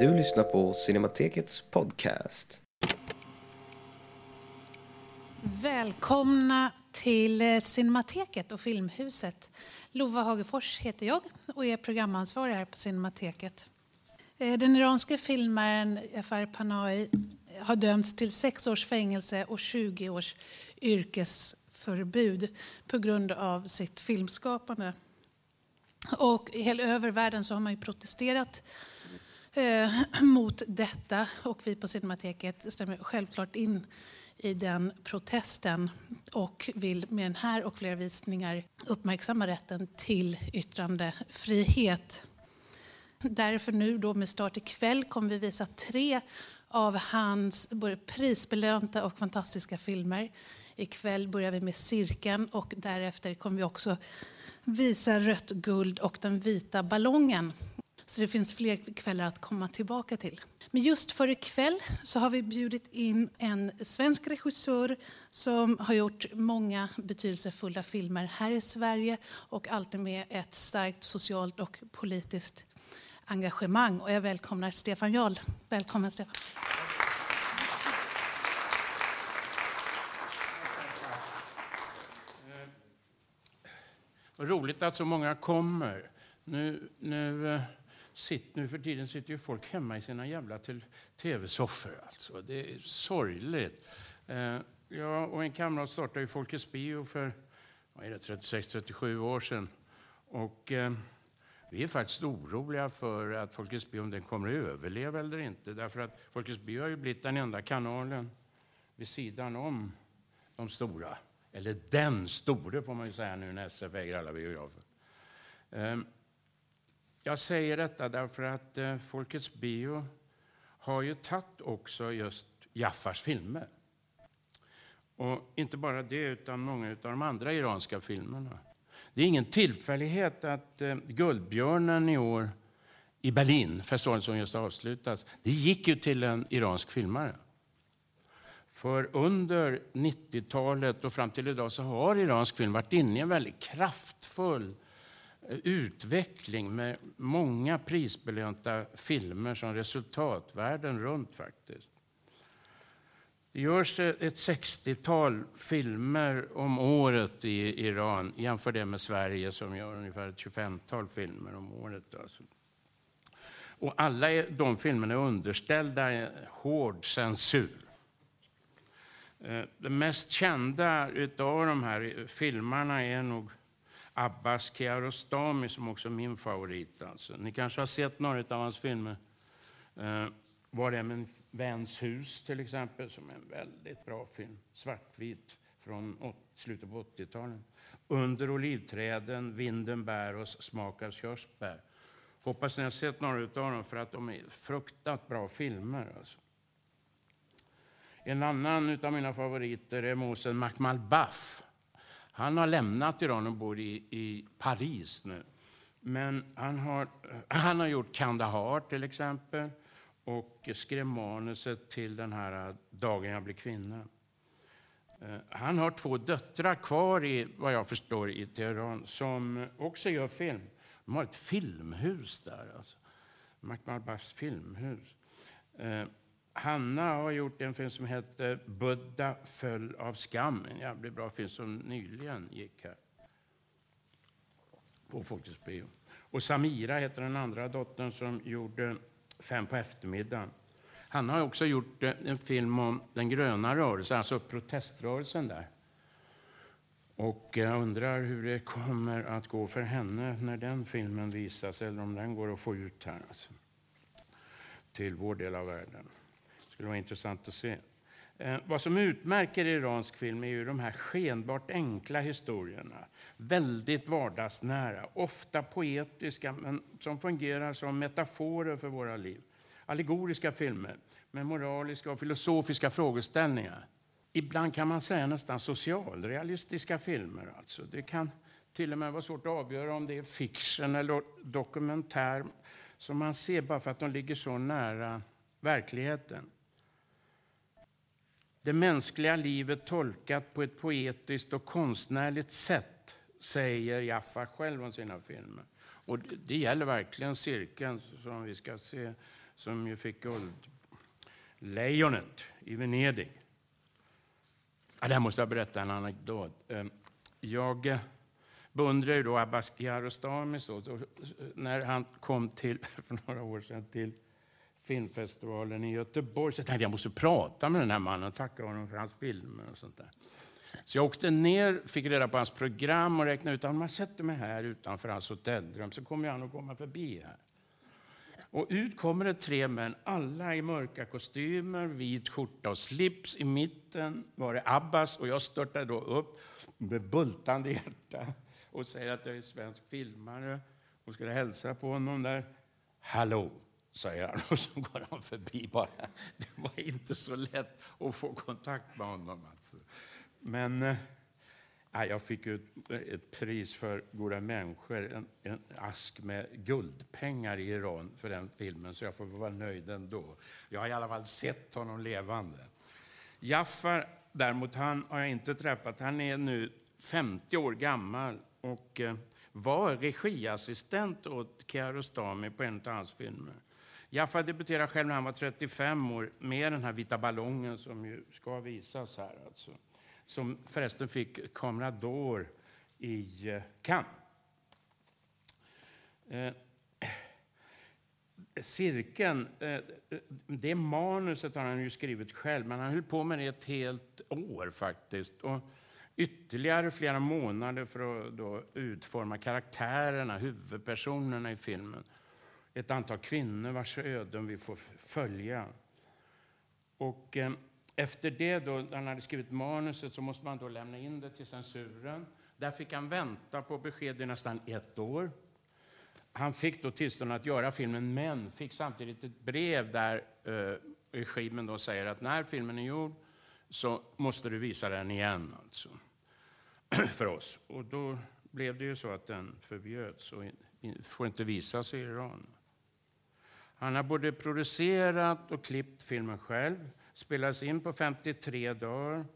Du lyssnar på Cinematekets podcast. Välkomna till eh, Cinemateket och Filmhuset. Lova Hagefors heter jag och är programansvarig här på Cinemateket. Eh, den iranske filmaren Jafar Panahi har dömts till sex års fängelse och 20 års yrkesförbud på grund av sitt filmskapande. Och hela över världen så har man ju protesterat eh, mot detta och vi på Cinemateket stämmer självklart in i den protesten och vill med den här och flera visningar uppmärksamma rätten till yttrandefrihet. Därför nu då med start ikväll kommer vi visa tre av hans både prisbelönta och fantastiska filmer. Ikväll börjar vi med Cirkeln och därefter kommer vi också visa Rött guld och Den vita ballongen. Så det finns fler kvällar att komma tillbaka till. Men just för ikväll så har vi bjudit in en svensk regissör som har gjort många betydelsefulla filmer här i Sverige och alltid med ett starkt socialt och politiskt engagemang. Och jag välkomnar Stefan Jarl. Välkommen Stefan. Eh, vad roligt att så många kommer. Nu, nu, eh, sitt, nu för tiden sitter ju folk hemma i sina jävla tv-soffor. Alltså. Det är sorgligt. Eh, jag och en kamrat startade ju Folkets Bio för 36-37 år sedan. Och, eh, vi är faktiskt oroliga för att Folkets Bio om den kommer att överleva eller inte. Därför att Folkets Bio har ju blivit den enda kanalen vid sidan om de stora. Eller den store får man ju säga nu när SF äger alla biografer. Eh, jag säger detta därför att eh, Folkets Bio har ju tagit också just Jaffars filmer. Och inte bara det, utan många av de andra iranska filmerna. Det är ingen tillfällighet att eh, Guldbjörnen i år i Berlin, festivalen som just avslutats, det gick ju till en iransk filmare. För under 90-talet och fram till idag så har iransk film varit inne i en väldigt kraftfull eh, utveckling med många prisbelönta filmer som resultat världen runt faktiskt. Det görs ett 60-tal filmer om året i Iran. Jämför det med Sverige som gör ungefär ett 25-tal filmer om året. Alltså. Och alla de filmerna är underställda hård censur. Eh, Den mest kända av de här filmerna är nog Abbas Kiarostami som också är min favorit. Alltså. Ni kanske har sett några av hans filmer. Eh, Var är min väns hus till exempel, som är en väldigt bra film. Svartvit från slutet på 80-talet. Under olivträden, vinden bär oss, smak av körsbär. Hoppas ni har sett några av dem för att de är fruktat bra filmer. Alltså. En annan av mina favoriter är Måsen Makmal Baff han har lämnat Iran och bor i, i Paris nu. Men han har, han har gjort Kandahar till exempel och skrev manuset till den här eh, Dagen jag blir kvinna. Eh, han har två döttrar kvar, i, vad jag förstår, i Teheran som också gör film. De har ett filmhus där. Alltså. Makhmalbafs filmhus. Eh, Hanna har gjort en film som heter Buddha föll av skam. En jävligt bra film som nyligen gick här på Folkets bio. Och Samira heter den andra dottern som gjorde Fem på eftermiddagen. Hanna har också gjort eh, en film om den gröna rörelsen, alltså proteströrelsen där. Och eh, jag undrar hur det kommer att gå för henne när den filmen visas, eller om den går att få ut här. Alltså, till vår del av världen skulle vara intressant att se. Eh, vad som utmärker iransk film är ju de här skenbart enkla historierna. Väldigt vardagsnära, ofta poetiska, men som fungerar som metaforer för våra liv. Allegoriska filmer med moraliska och filosofiska frågeställningar. Ibland kan man säga nästan socialrealistiska filmer. Alltså. Det kan till och med vara svårt att avgöra om det är fiction eller dokumentär som man ser bara för att de ligger så nära verkligheten. Det mänskliga livet tolkat på ett poetiskt och konstnärligt sätt, säger Jaffa själv om sina filmer. Och det gäller verkligen cirkeln som vi ska se som ju fick Guldlejonet i Venedig. Ja, där måste jag berätta en anekdot. Ehm, jag eh, beundrar ju då Abbas Kiarostami när han kom till, för några år sedan till filmfestivalen i Göteborg så jag tänkte jag jag måste prata med den här mannen och tacka honom för hans filmer och sånt där. Så jag åkte ner, fick reda på hans program och räknade ut att om jag sätter mig här utanför hans hotellrum så kommer han att komma förbi här. Och ut kommer det tre män, alla i mörka kostymer, vit skjorta och slips. I mitten var det Abbas och jag störtade då upp med bultande hjärta och säger att jag är svensk filmare och skulle hälsa på honom där. Hallå, säger han och så går han förbi bara. Det var inte så lätt att få kontakt med honom. Alltså. Men eh, jag fick ett, ett, pris för Goda människor, en, en, ask med guldpengar i Iran för den filmen, så jag får vara nöjd ändå. Jag har i alla fall sett honom levande. Jaffar däremot, han har jag inte träffat. Han är nu 50 år gammal och eh, var regiassistent åt Kiarostami på en av hans filmer. Jaffa debuterade själv när han var 35 år med den här vita ballongen som ju ska visas här. Alltså. Som förresten fick Camera d'Or i eh, Cannes. Eh, cirkeln, eh, det manuset har han ju skrivit själv, men han höll på med det ett helt år faktiskt. Och ytterligare flera månader för att då utforma karaktärerna, huvudpersonerna i filmen ett antal kvinnor vars öden vi får följa. Och eh, efter det, då, när han hade skrivit manuset, så måste man då lämna in det till censuren. Där fick han vänta på besked i nästan ett år. Han fick då tillstånd att göra filmen, men fick samtidigt ett brev där eh, regimen då säger att när filmen är gjord så måste du visa den igen, alltså, för oss. Och då blev det ju så att den förbjöds och får inte visas i Iran. Han har både producerat och klippt filmen själv. Spelades in på 53 dagar.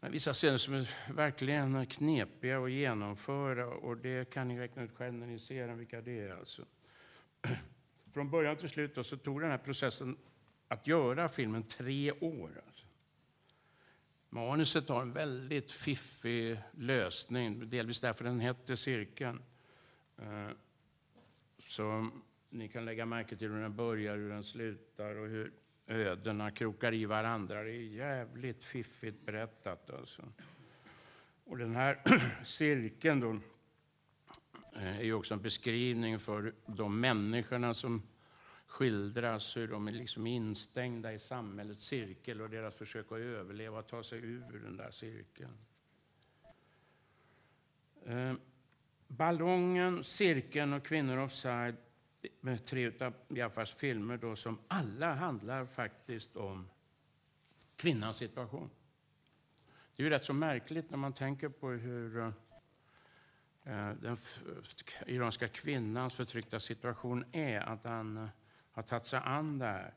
Vissa scener som är verkligen knepiga att genomföra och det kan ni räkna ut själv när ni ser den, vilka det är. Alltså. Från början till slut då, så tog den här processen att göra filmen tre år. Alltså. Manuset har en väldigt fiffig lösning, delvis därför den heter Cirkeln. Eh, så ni kan lägga märke till hur den börjar, hur den slutar och hur ödena krokar i varandra. Det är jävligt fiffigt berättat. Alltså. Och den här cirkeln då, eh, är ju också en beskrivning för de människorna som skildras, hur de är liksom instängda i samhällets cirkel och deras försök att överleva och ta sig ur den där cirkeln. Eh, ballongen, cirkeln och Kvinnor offside med tre av Jaffars filmer då, som alla handlar faktiskt om kvinnans situation. Det är ju rätt så märkligt när man tänker på hur eh, den iranska kvinnans förtryckta situation är, att han eh, har tagit sig an det här.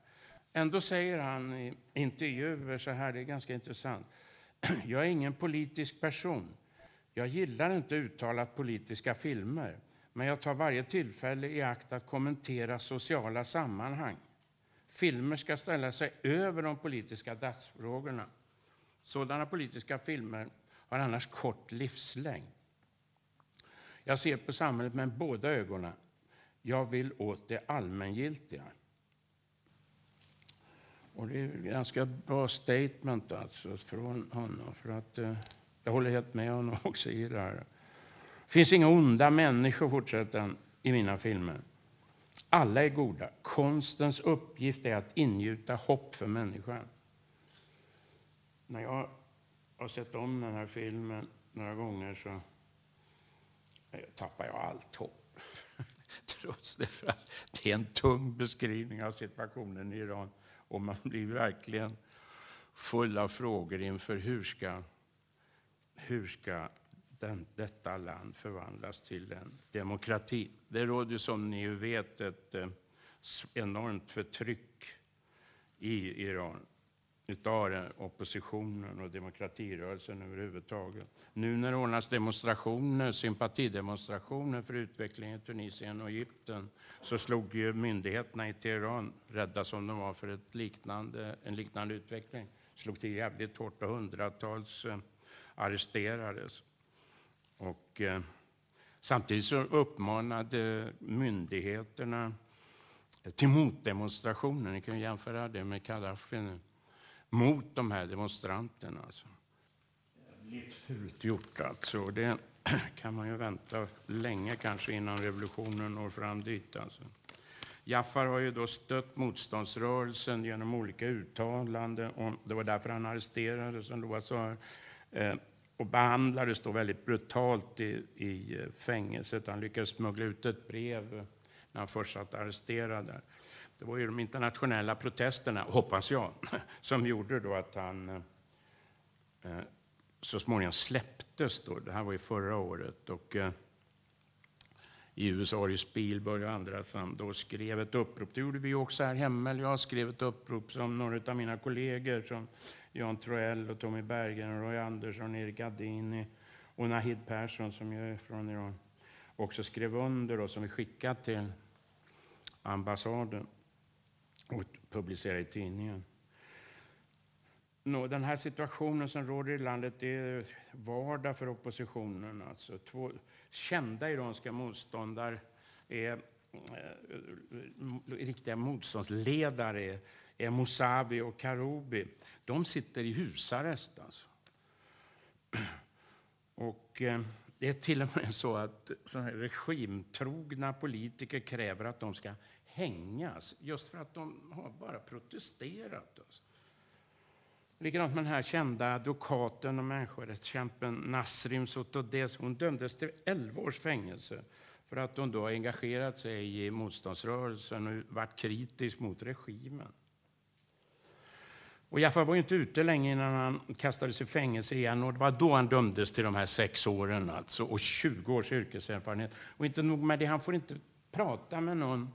Ändå säger han i intervjuer så här, det är ganska intressant. Jag är ingen politisk person. Jag gillar inte uttalat politiska filmer men jag tar varje tillfälle i akt att kommentera sociala sammanhang. Filmer ska ställa sig över de politiska dagsfrågorna. Sådana politiska filmer har annars kort livslängd. Jag ser på samhället med båda ögonen. Jag vill åt det allmängiltiga. Och det är ett ganska bra statement alltså från honom. För att, eh, jag håller helt med honom också i det här. Det finns inga onda människor, fortsätter han, i mina filmer. Alla är goda. Konstens uppgift är att ingjuta hopp för människan. När jag har sett om den här filmen några gånger så eh, tappar jag allt hopp. Trots det, för att det är en tung beskrivning av situationen i Iran och man blir verkligen full av frågor inför hur ska, hur ska den, detta land förvandlas till en demokrati. Det råder som ni vet ett eh, enormt förtryck i Iran. utav eh, oppositionen och demokratirörelsen överhuvudtaget. Nu när det ordnas demonstrationer, sympatidemonstrationer för utvecklingen i Tunisien och Egypten så slog ju myndigheterna i Teheran, rädda som de var för ett liknande, en liknande utveckling, slog till jävligt hårt och hundratals eh, arresterades. Och, eh, samtidigt så uppmanade myndigheterna till motdemonstrationer. Ni kan jämföra det med Gaddafi nu mot de här demonstranterna. Alltså. Jävligt fult gjort alltså. Det kan man ju vänta länge kanske innan revolutionen når fram dit. Alltså. Jaffar har ju då stött motståndsrörelsen genom olika uttalanden. Och det var därför han arresterades, som Loa sa. Och behandlades då väldigt brutalt i, i eh, fängelset. Han lyckades smuggla ut ett brev när han först satt arresterad där. Det var ju de internationella protesterna, hoppas jag, som gjorde då att han eh, eh, så småningom släpptes. Då. Det här var ju förra året. Och, eh, i USA har ju Spielberg och andra som då skrev ett upprop. Det gjorde vi också här hemma. Jag skrev ett upprop som några av mina kollegor som Jan Troell och Tommy Bergen, Roy Andersson, Erik Adini och Nahid Persson som är från Iran också skrev under och som vi skickade till ambassaden och publicerade i tidningen. Den här situationen som råder i landet är vardag för oppositionen. Alltså, två kända iranska motståndare är eh, riktiga motståndsledare är Mousavi och Karoubi. De sitter i husarrest. Alltså. Och, eh, det är till och med så att regimtrogna politiker kräver att de ska hängas just för att de har bara protesterat. Alltså. Likadant med den här kända advokaten och människorättskämpen Nasrim Sotodes. Hon dömdes till 11 års fängelse för att hon då engagerat sig i motståndsrörelsen och varit kritisk mot regimen. Och Jaffa var inte ute länge innan han kastades i fängelse igen. Och det var då han dömdes till de här sex åren alltså, och 20 års yrkeserfarenhet. Och inte nog med det, han får inte prata med någon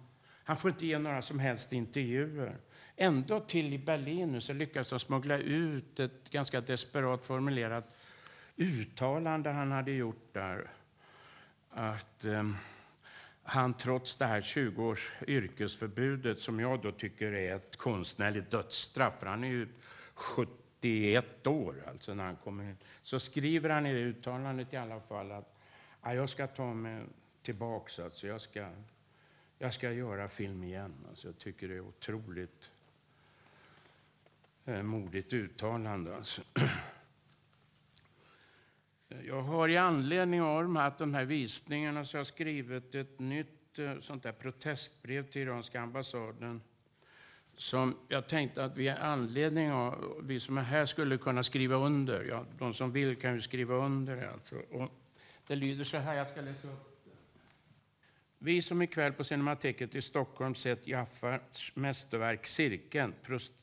han får inte ge några som helst intervjuer. Ändå till i Berlin så lyckades de smuggla ut ett ganska desperat formulerat uttalande han hade gjort där. Att eh, han trots det här 20 års yrkesförbudet, som jag då tycker är ett konstnärligt dödsstraff, för han är ju 71 år alltså när han kommer in, så skriver han i det uttalandet i alla fall att jag ska ta mig tillbaks, alltså jag ska jag ska göra film igen. Alltså jag tycker det är otroligt eh, modigt uttalande. Alltså. Jag har i anledning av de här, de här visningarna så jag skrivit ett nytt eh, sånt där protestbrev till iranska ambassaden som jag tänkte att vi i anledning av, vi som är här skulle kunna skriva under. Ja, de som vill kan ju skriva under det. Alltså. Och det lyder så här, jag ska läsa upp vi som ikväll på Cinemateket i Stockholm sett Jaffars mästerverk Cirkeln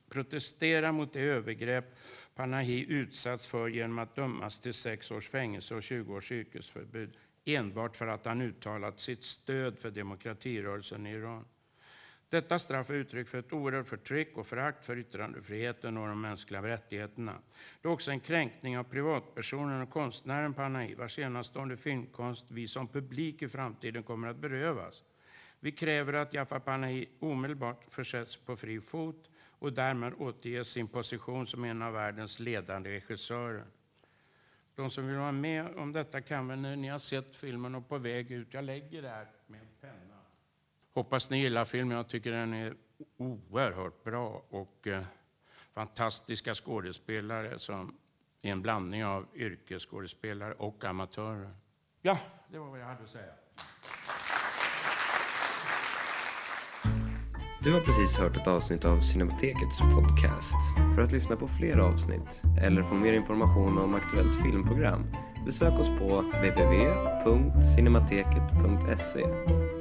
protesterar mot det övergrepp Panahi utsatts för genom att dömas till sex års fängelse och 20 års yrkesförbud enbart för att han uttalat sitt stöd för demokratirörelsen i Iran. Detta straff är uttryck för ett oerhört förtryck och förakt för yttrandefriheten och de mänskliga rättigheterna. Det är också en kränkning av privatpersonen och konstnären Panahi, vars enastående filmkonst vi som publik i framtiden kommer att berövas. Vi kräver att Jaffa Panahi omedelbart försätts på fri fot och därmed återges sin position som en av världens ledande regissörer. De som vill vara med om detta kan väl när ni har sett filmen och på väg ut, jag lägger det här med penna. Hoppas ni gillar filmen. Jag tycker den är oerhört bra och eh, fantastiska skådespelare som är en blandning av yrkesskådespelare och amatörer. Ja, det var vad jag hade att säga. Du har precis hört ett avsnitt av Cinematekets podcast. För att lyssna på fler avsnitt eller få mer information om aktuellt filmprogram besök oss på www.cinemateket.se